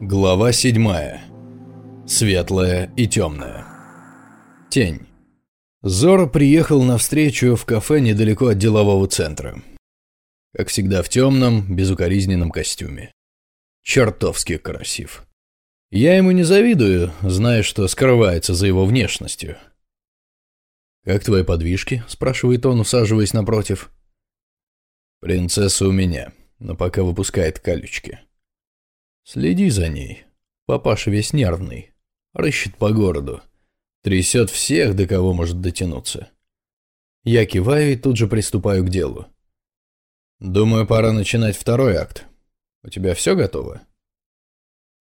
Глава седьмая. Светлая и темная. Тень. Зора приехал на встречу в кафе недалеко от делового центра. Как всегда в темном, безукоризненном костюме. Чертовски красив. Я ему не завидую, зная, что скрывается за его внешностью. «Как твои подвижки?» – спрашивает он, усаживаясь напротив. «Принцесса у меня, но пока выпускает колючки». «Следи за ней. Папаша весь нервный. Рыщет по городу. Трясет всех, до кого может дотянуться». Я киваю и тут же приступаю к делу. «Думаю, пора начинать второй акт. У тебя все готово?»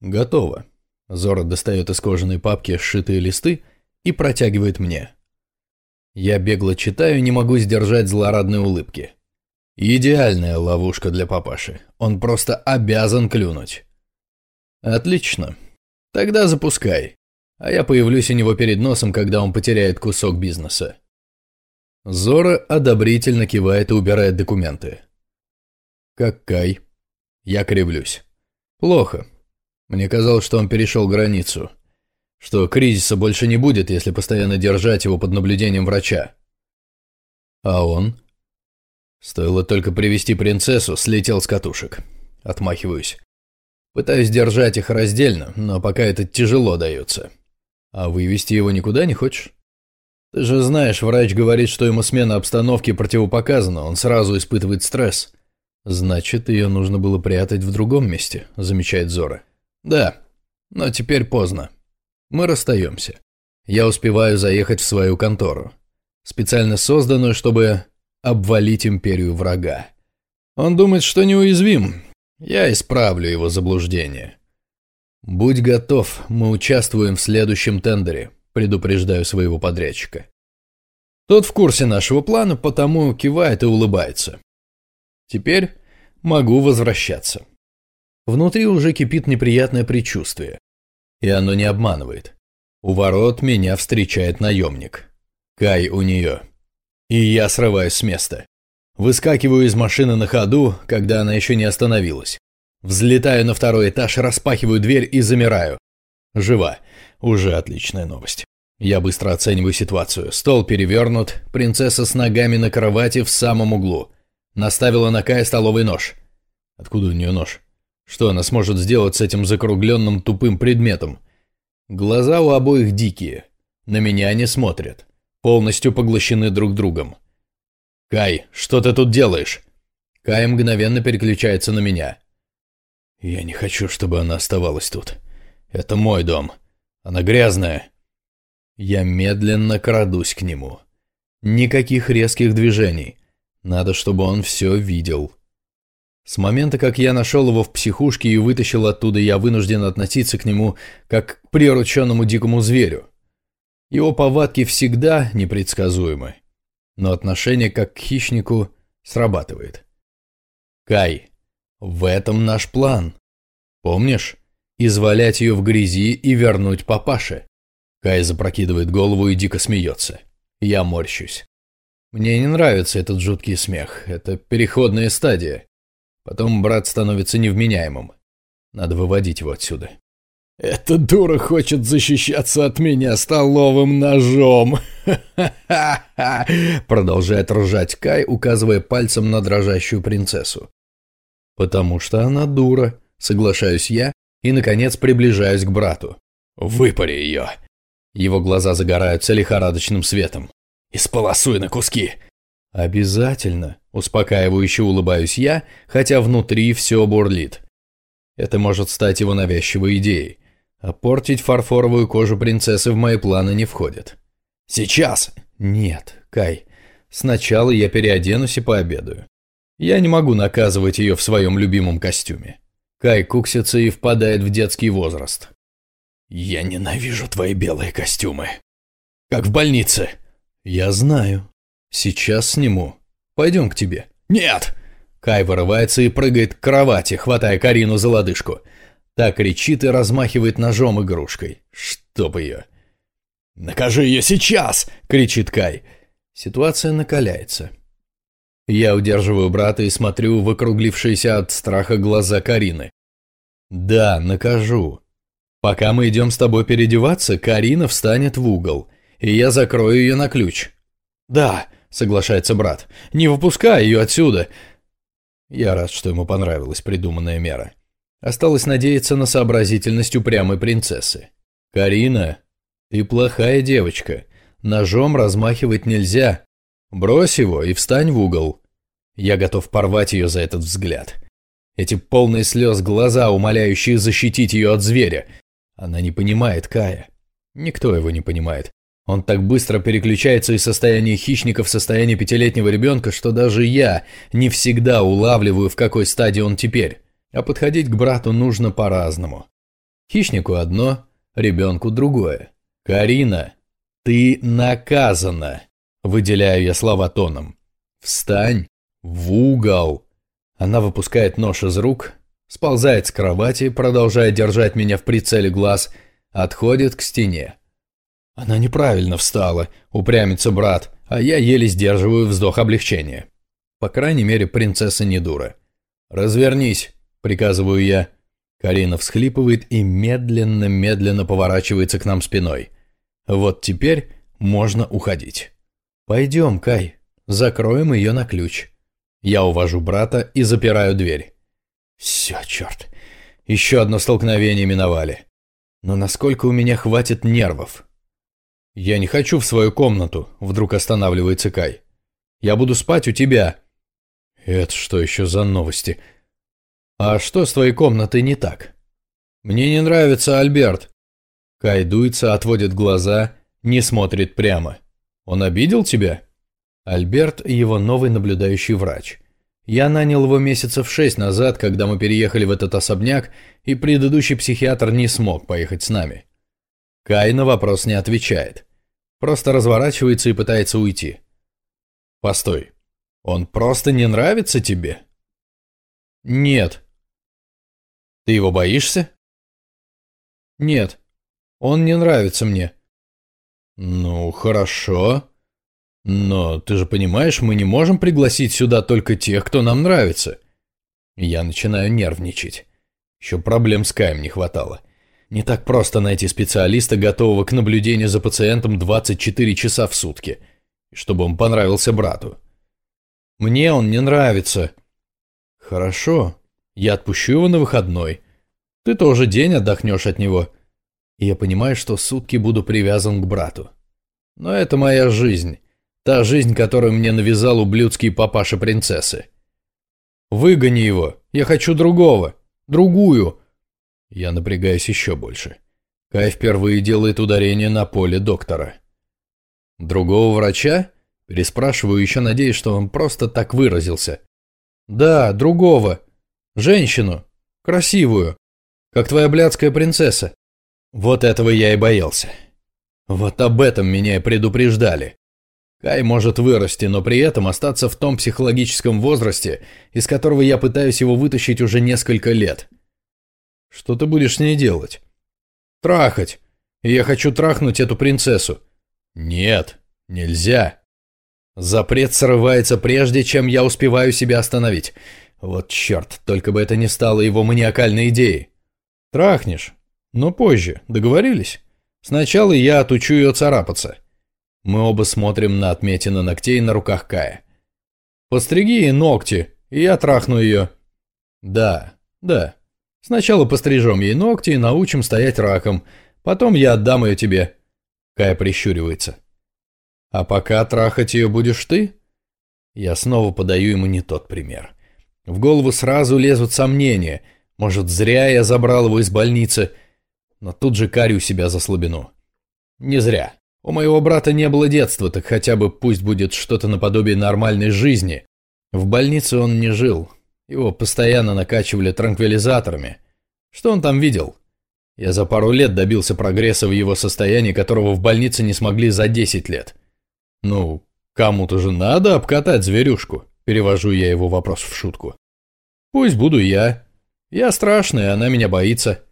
«Готово». Зора достает из кожаной папки сшитые листы и протягивает мне. Я бегло читаю не могу сдержать злорадной улыбки. Идеальная ловушка для папаши. Он просто обязан клюнуть. Отлично. Тогда запускай. А я появлюсь у него перед носом, когда он потеряет кусок бизнеса. Зора одобрительно кивает и убирает документы. Как Кай. Я кривлюсь. Плохо. Мне казалось, что он перешел границу что кризиса больше не будет, если постоянно держать его под наблюдением врача. А он? Стоило только привести принцессу, слетел с катушек. Отмахиваюсь. Пытаюсь держать их раздельно, но пока это тяжело дается. А вывести его никуда не хочешь? Ты же знаешь, врач говорит, что ему смена обстановки противопоказана, он сразу испытывает стресс. Значит, ее нужно было прятать в другом месте, замечает Зора. Да, но теперь поздно. Мы расстаемся. Я успеваю заехать в свою контору, специально созданную, чтобы обвалить империю врага. Он думает, что неуязвим. Я исправлю его заблуждение. Будь готов, мы участвуем в следующем тендере, предупреждаю своего подрядчика. Тот в курсе нашего плана, потому кивает и улыбается. Теперь могу возвращаться. Внутри уже кипит неприятное предчувствие. И оно не обманывает. У ворот меня встречает наемник. Кай у нее. И я срываюсь с места. Выскакиваю из машины на ходу, когда она еще не остановилась. Взлетаю на второй этаж, распахиваю дверь и замираю. Жива. Уже отличная новость. Я быстро оцениваю ситуацию. Стол перевернут, принцесса с ногами на кровати в самом углу. Наставила на Кая столовый нож. Откуда у нее нож? Что она сможет сделать с этим закругленным тупым предметом? Глаза у обоих дикие. На меня не смотрят. Полностью поглощены друг другом. «Кай, что ты тут делаешь?» Кай мгновенно переключается на меня. «Я не хочу, чтобы она оставалась тут. Это мой дом. Она грязная». Я медленно крадусь к нему. Никаких резких движений. Надо, чтобы он все видел. С момента, как я нашел его в психушке и вытащил оттуда, я вынужден относиться к нему как к прирученному дикому зверю. Его повадки всегда непредсказуемы, но отношение как к хищнику срабатывает. Кай, в этом наш план. Помнишь? Извалять ее в грязи и вернуть папаше. Кай запрокидывает голову и дико смеется. Я морщусь. Мне не нравится этот жуткий смех. Это переходная стадия. Потом брат становится невменяемым. Надо выводить его отсюда. «Эта дура хочет защищаться от меня столовым ножом!» Продолжает ржать Кай, указывая пальцем на дрожащую принцессу. «Потому что она дура», — соглашаюсь я и, наконец, приближаюсь к брату. «Выпари ее!» Его глаза загораются лихорадочным светом. «Исполосуй на куски! «Обязательно», – успокаивающе улыбаюсь я, хотя внутри все бурлит. Это может стать его навязчивой идеей. А портить фарфоровую кожу принцессы в мои планы не входит. «Сейчас!» «Нет, Кай. Сначала я переоденусь и пообедаю. Я не могу наказывать ее в своем любимом костюме». Кай куксится и впадает в детский возраст. «Я ненавижу твои белые костюмы. Как в больнице». «Я знаю», «Сейчас сниму. Пойдем к тебе». «Нет!» Кай вырывается и прыгает к кровати, хватая Карину за лодыжку. Та кричит и размахивает ножом игрушкой. Чтоб ее. «Накажи ее сейчас!» — кричит Кай. Ситуация накаляется. Я удерживаю брата и смотрю в округлившиеся от страха глаза Карины. Да, накажу. Пока мы идем с тобой переодеваться, Карина встанет в угол, и я закрою ее на ключ. Да, соглашается брат, не выпускай ее отсюда. Я рад, что ему понравилась придуманная мера. Осталось надеяться на сообразительность упрямой принцессы. «Карина, ты плохая девочка. Ножом размахивать нельзя. Брось его и встань в угол». Я готов порвать ее за этот взгляд. Эти полные слез глаза, умоляющие защитить ее от зверя. Она не понимает Кая. Никто его не понимает. Он так быстро переключается из состояния хищника в состояние пятилетнего ребенка, что даже я не всегда улавливаю, в какой стадии он теперь. А подходить к брату нужно по-разному. Хищнику одно, ребенку другое. «Карина, ты наказана!» Выделяю я слова тоном. «Встань в угол!» Она выпускает нож из рук, сползает с кровати, продолжая держать меня в прицеле глаз, отходит к стене. Она неправильно встала, упрямится брат, а я еле сдерживаю вздох облегчения. По крайней мере, принцесса не дура. «Развернись!» – приказываю я. Карина всхлипывает и медленно-медленно поворачивается к нам спиной. Вот теперь можно уходить. «Пойдем, Кай, закроем ее на ключ». Я увожу брата и запираю дверь. Все, черт. Еще одно столкновение миновали. Но насколько у меня хватит нервов? Я не хочу в свою комнату, вдруг останавливается Кай. Я буду спать у тебя. Это что еще за новости? А что с твоей комнатой не так? Мне не нравится Альберт. Кай дуется, отводит глаза, не смотрит прямо. Он обидел тебя? Альберт – его новый наблюдающий врач. Я нанял его месяцев шесть назад, когда мы переехали в этот особняк, и предыдущий психиатр не смог поехать с нами. Кай на вопрос не отвечает. Просто разворачивается и пытается уйти. Постой, он просто не нравится тебе? Нет. Ты его боишься? Нет, он не нравится мне. Ну, хорошо. Но ты же понимаешь, мы не можем пригласить сюда только тех, кто нам нравится. Я начинаю нервничать. Еще проблем с Каем не хватало. Не так просто найти специалиста, готового к наблюдению за пациентом 24 часа в сутки, чтобы он понравился брату. Мне он не нравится. Хорошо, я отпущу его на выходной. Ты тоже день отдохнешь от него. И я понимаю, что сутки буду привязан к брату. Но это моя жизнь. Та жизнь, которую мне навязал ублюдский папаша принцессы. Выгони его. Я хочу другого. Другую. Я напрягаюсь еще больше. Кай впервые делает ударение на поле доктора. Другого врача? Переспрашиваю, еще надеюсь, что он просто так выразился. Да, другого. Женщину. Красивую. Как твоя блядская принцесса. Вот этого я и боялся. Вот об этом меня и предупреждали. Кай может вырасти, но при этом остаться в том психологическом возрасте, из которого я пытаюсь его вытащить уже несколько лет. Что ты будешь с ней делать? Трахать. Я хочу трахнуть эту принцессу. Нет, нельзя. Запрет срывается прежде, чем я успеваю себя остановить. Вот черт, только бы это не стало его маниакальной идеей. Трахнешь, но позже, договорились? Сначала я отучу ее царапаться. Мы оба смотрим на отметины ногтей на руках Кая. «Постриги ей ногти, и я трахну ее». «Да, да. Сначала пострижем ей ногти и научим стоять раком. Потом я отдам ее тебе». Кая прищуривается. «А пока трахать ее будешь ты?» Я снова подаю ему не тот пример. В голову сразу лезут сомнения. Может, зря я забрал его из больницы. Но тут же карю себя за слабину. Не зря. У моего брата не было детства, так хотя бы пусть будет что-то наподобие нормальной жизни. В больнице он не жил. Его постоянно накачивали транквилизаторами. Что он там видел? Я за пару лет добился прогресса в его состоянии, которого в больнице не смогли за 10 лет. Ну, кому-то же надо обкатать зверюшку. Перевожу я его вопрос в шутку. Пусть буду я. Я страшный, она меня боится.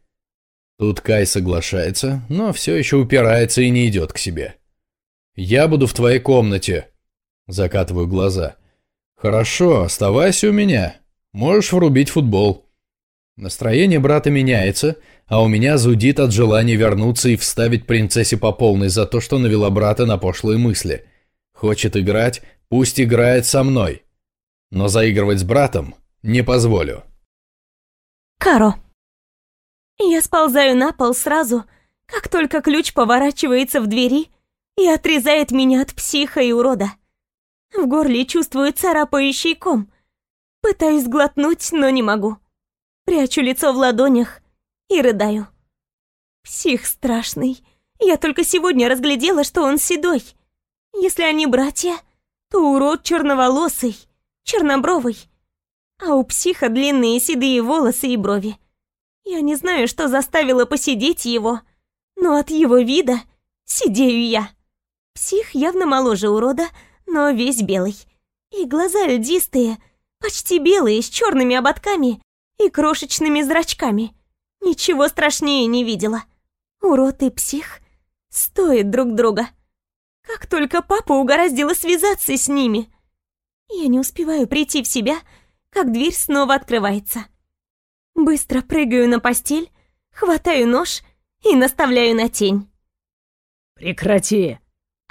Тут Кай соглашается, но все еще упирается и не идет к себе. «Я буду в твоей комнате», – закатываю глаза. «Хорошо, оставайся у меня. Можешь врубить футбол». Настроение брата меняется, а у меня зудит от желания вернуться и вставить принцессе по полной за то, что навела брата на пошлые мысли. Хочет играть, пусть играет со мной. Но заигрывать с братом не позволю. Каро. Я сползаю на пол сразу, как только ключ поворачивается в двери и отрезает меня от психа и урода. В горле чувствую царапающий ком. Пытаюсь глотнуть, но не могу. Прячу лицо в ладонях и рыдаю. Псих страшный. Я только сегодня разглядела, что он седой. Если они братья, то урод черноволосый, чернобровый. А у психа длинные седые волосы и брови. Я не знаю, что заставило посидеть его, но от его вида сидею я. Псих явно моложе урода, но весь белый. И глаза льдистые, почти белые, с черными ободками и крошечными зрачками. Ничего страшнее не видела. Урод и псих стоят друг друга. Как только папа угораздило связаться с ними. Я не успеваю прийти в себя, как дверь снова открывается. Быстро прыгаю на постель, хватаю нож и наставляю на тень. «Прекрати!»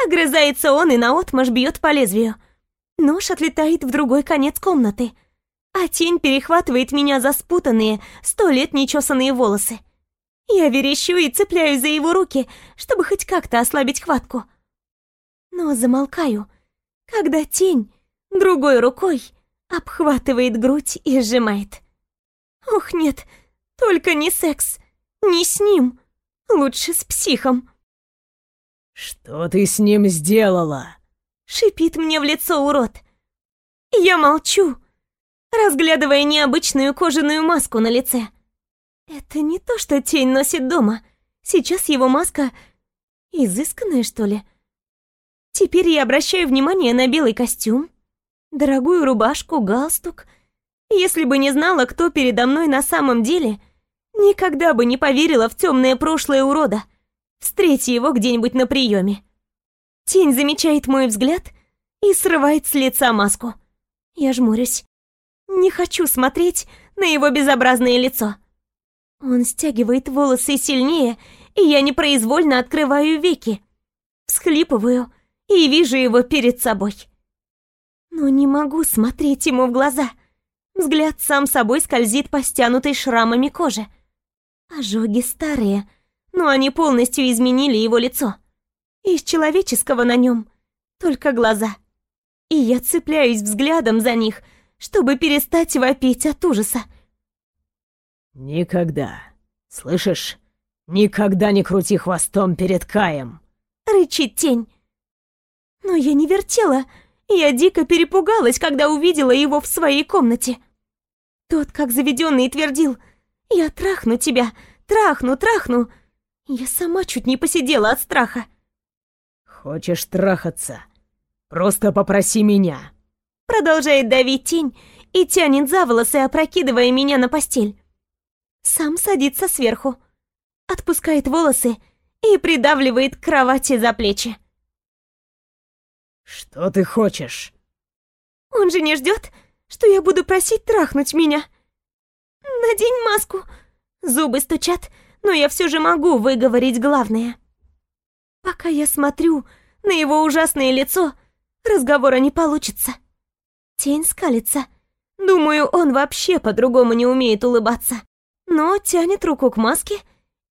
Огрызается он и наотмашь бьет по лезвию. Нож отлетает в другой конец комнаты — а тень перехватывает меня за спутанные, сто лет нечесанные волосы. Я верещу и цепляюсь за его руки, чтобы хоть как-то ослабить хватку. Но замолкаю, когда тень другой рукой обхватывает грудь и сжимает. Ох, нет, только не секс, не с ним, лучше с психом. «Что ты с ним сделала?» Шипит мне в лицо урод. Я молчу, разглядывая необычную кожаную маску на лице. Это не то, что тень носит дома. Сейчас его маска изысканная, что ли? Теперь я обращаю внимание на белый костюм, дорогую рубашку, галстук. Если бы не знала, кто передо мной на самом деле, никогда бы не поверила в темное прошлое урода. Встрети его где-нибудь на приеме. Тень замечает мой взгляд и срывает с лица маску. Я жмурюсь. Не хочу смотреть на его безобразное лицо. Он стягивает волосы сильнее, и я непроизвольно открываю веки. Всхлипываю и вижу его перед собой. Но не могу смотреть ему в глаза. Взгляд сам собой скользит по стянутой шрамами коже. Ожоги старые, но они полностью изменили его лицо. Из человеческого на нем только глаза. И я цепляюсь взглядом за них — чтобы перестать вопить от ужаса. «Никогда, слышишь? Никогда не крути хвостом перед Каем!» Рычит тень. Но я не вертела, я дико перепугалась, когда увидела его в своей комнате. Тот, как заведенный, твердил «Я трахну тебя, трахну, трахну!» Я сама чуть не посидела от страха. «Хочешь трахаться? Просто попроси меня!» Продолжает давить тень и тянет за волосы, опрокидывая меня на постель. Сам садится сверху, отпускает волосы и придавливает к кровати за плечи. «Что ты хочешь?» «Он же не ждет, что я буду просить трахнуть меня. Надень маску!» Зубы стучат, но я все же могу выговорить главное. Пока я смотрю на его ужасное лицо, разговора не получится. Тень скалится. Думаю, он вообще по-другому не умеет улыбаться. Но тянет руку к маске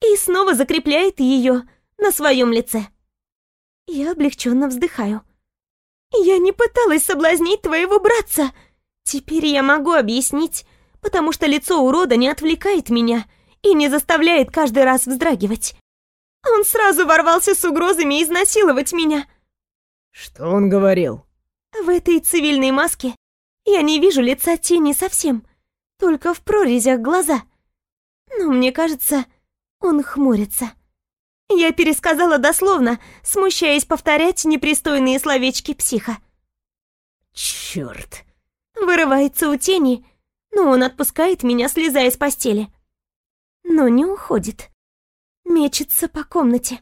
и снова закрепляет ее на своем лице. Я облегченно вздыхаю. Я не пыталась соблазнить твоего братца. Теперь я могу объяснить, потому что лицо урода не отвлекает меня и не заставляет каждый раз вздрагивать. Он сразу ворвался с угрозами изнасиловать меня. Что он говорил? В этой цивильной маске я не вижу лица тени совсем, только в прорезях глаза. Но мне кажется, он хмурится. Я пересказала дословно, смущаясь повторять непристойные словечки психа. Черт! Вырывается у тени, но он отпускает меня, слезая с постели. Но не уходит. Мечется по комнате.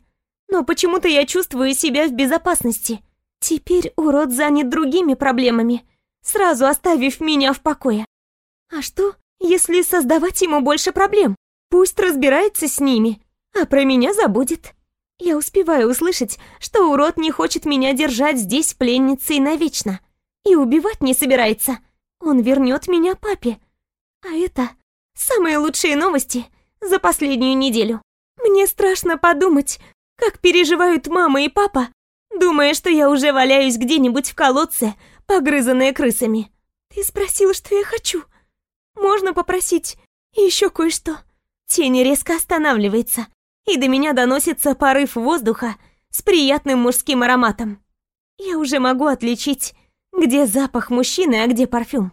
Но почему-то я чувствую себя в безопасности. Теперь урод занят другими проблемами, сразу оставив меня в покое. А что, Если создавать ему больше проблем, пусть разбирается с ними, а про меня забудет. Я успеваю услышать, что урод не хочет меня держать здесь пленницей навечно и убивать не собирается. Он вернет меня папе. А это самые лучшие новости за последнюю неделю. Мне страшно подумать, как переживают мама и папа, думая, что я уже валяюсь где-нибудь в колодце, погрызанная крысами. Ты спросил, что я хочу. Можно попросить еще кое-что. Тень резко останавливается, и до меня доносится порыв воздуха с приятным мужским ароматом. Я уже могу отличить, где запах мужчины, а где парфюм.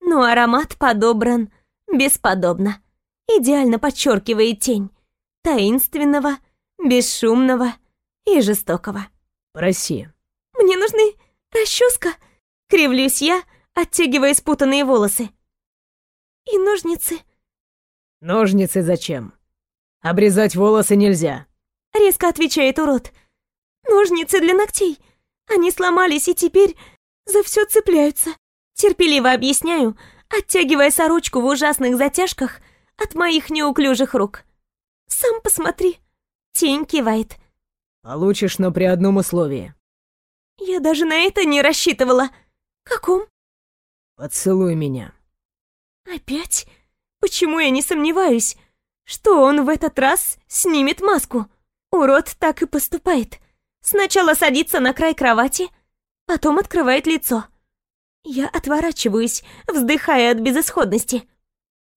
Но аромат подобран бесподобно. Идеально подчеркивает тень. Таинственного, бесшумного и жестокого. Проси. Мне нужны расческа, кривлюсь я, оттягивая спутанные волосы. И ножницы. Ножницы зачем? Обрезать волосы нельзя. Резко отвечает урод. Ножницы для ногтей. Они сломались и теперь за все цепляются. Терпеливо объясняю, оттягивая сорочку в ужасных затяжках от моих неуклюжих рук. Сам посмотри. Тень кивает. Получишь, но при одном условии. Я даже на это не рассчитывала. Каком? Поцелуй меня. Опять? Почему я не сомневаюсь, что он в этот раз снимет маску? Урод так и поступает. Сначала садится на край кровати, потом открывает лицо. Я отворачиваюсь, вздыхая от безысходности.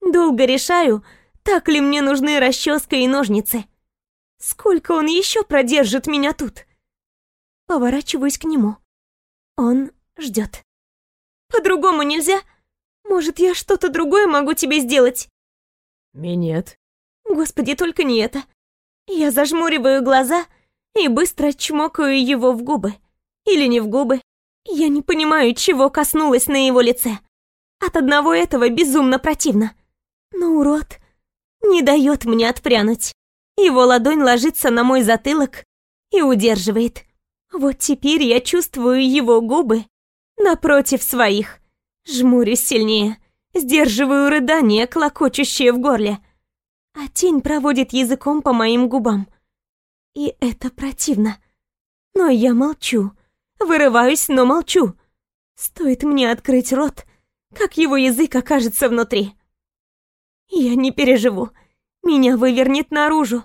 Долго решаю, так ли мне нужны расческа и ножницы. Сколько он еще продержит меня тут? Поворачиваюсь к нему. Он ждет. По-другому нельзя? Может, я что-то другое могу тебе сделать? Минет. Господи, только не это. Я зажмуриваю глаза и быстро чмокаю его в губы. Или не в губы. Я не понимаю, чего коснулась на его лице. От одного этого безумно противно. Но урод не дает мне отпрянуть. Его ладонь ложится на мой затылок и удерживает. Вот теперь я чувствую его губы напротив своих. Жмурюсь сильнее, сдерживаю рыдание, клокочущее в горле. А тень проводит языком по моим губам. И это противно. Но я молчу. Вырываюсь, но молчу. Стоит мне открыть рот, как его язык окажется внутри. Я не переживу. Меня вывернет наружу.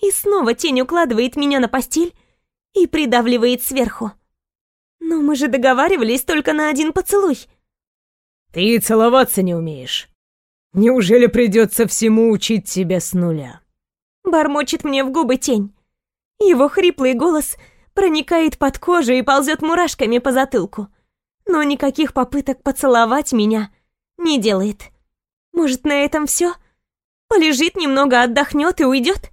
И снова тень укладывает меня на постель и придавливает сверху. Но мы же договаривались только на один поцелуй. Ты целоваться не умеешь. Неужели придется всему учить тебя с нуля? Бормочет мне в губы тень. Его хриплый голос проникает под кожу и ползет мурашками по затылку. Но никаких попыток поцеловать меня не делает. Может, на этом все? Полежит немного, отдохнет и уйдет?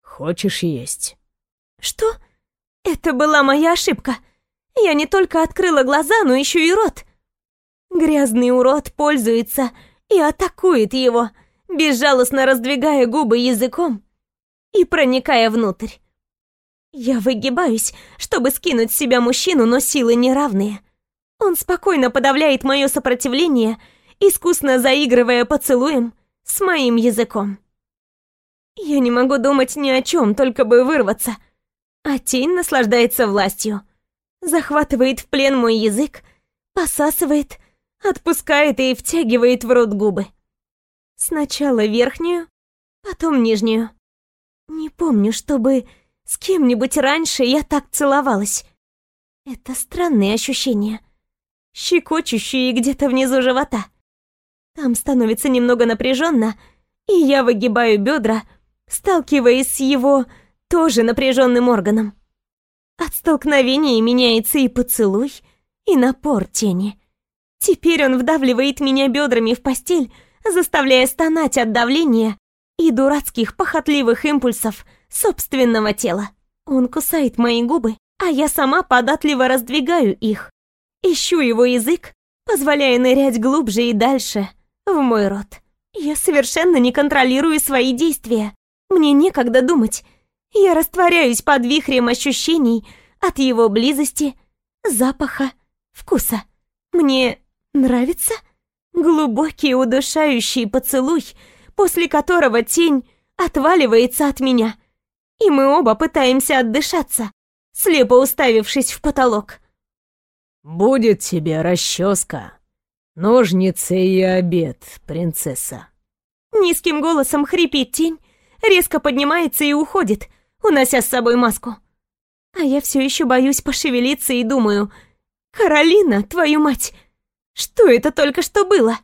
Хочешь есть? Что? Это была моя ошибка. Я не только открыла глаза, но еще и рот. Грязный урод пользуется и атакует его, безжалостно раздвигая губы языком и проникая внутрь. Я выгибаюсь, чтобы скинуть с себя мужчину, но силы неравные. Он спокойно подавляет мое сопротивление, искусно заигрывая поцелуем с моим языком. Я не могу думать ни о чем, только бы вырваться. А тень наслаждается властью. Захватывает в плен мой язык, посасывает, отпускает и втягивает в рот губы. Сначала верхнюю, потом нижнюю. Не помню, чтобы с кем-нибудь раньше я так целовалась. Это странные ощущения. Щекочущие где-то внизу живота. Там становится немного напряженно, и я выгибаю бедра, сталкиваясь с его тоже напряженным органом. От столкновения меняется и поцелуй, и напор тени. Теперь он вдавливает меня бедрами в постель, заставляя стонать от давления и дурацких похотливых импульсов собственного тела. Он кусает мои губы, а я сама податливо раздвигаю их. Ищу его язык, позволяя нырять глубже и дальше в мой рот. Я совершенно не контролирую свои действия. Мне некогда думать. Я растворяюсь под вихрем ощущений от его близости, запаха, вкуса. Мне нравится? Глубокий удушающий поцелуй, после которого тень отваливается от меня, и мы оба пытаемся отдышаться, слепо уставившись в потолок. «Будет тебе расческа, ножницы и обед, принцесса». Низким голосом хрипит тень, резко поднимается и уходит, унося с собой маску. А я все еще боюсь пошевелиться и думаю, «Каролина, твою мать, что это только что было?»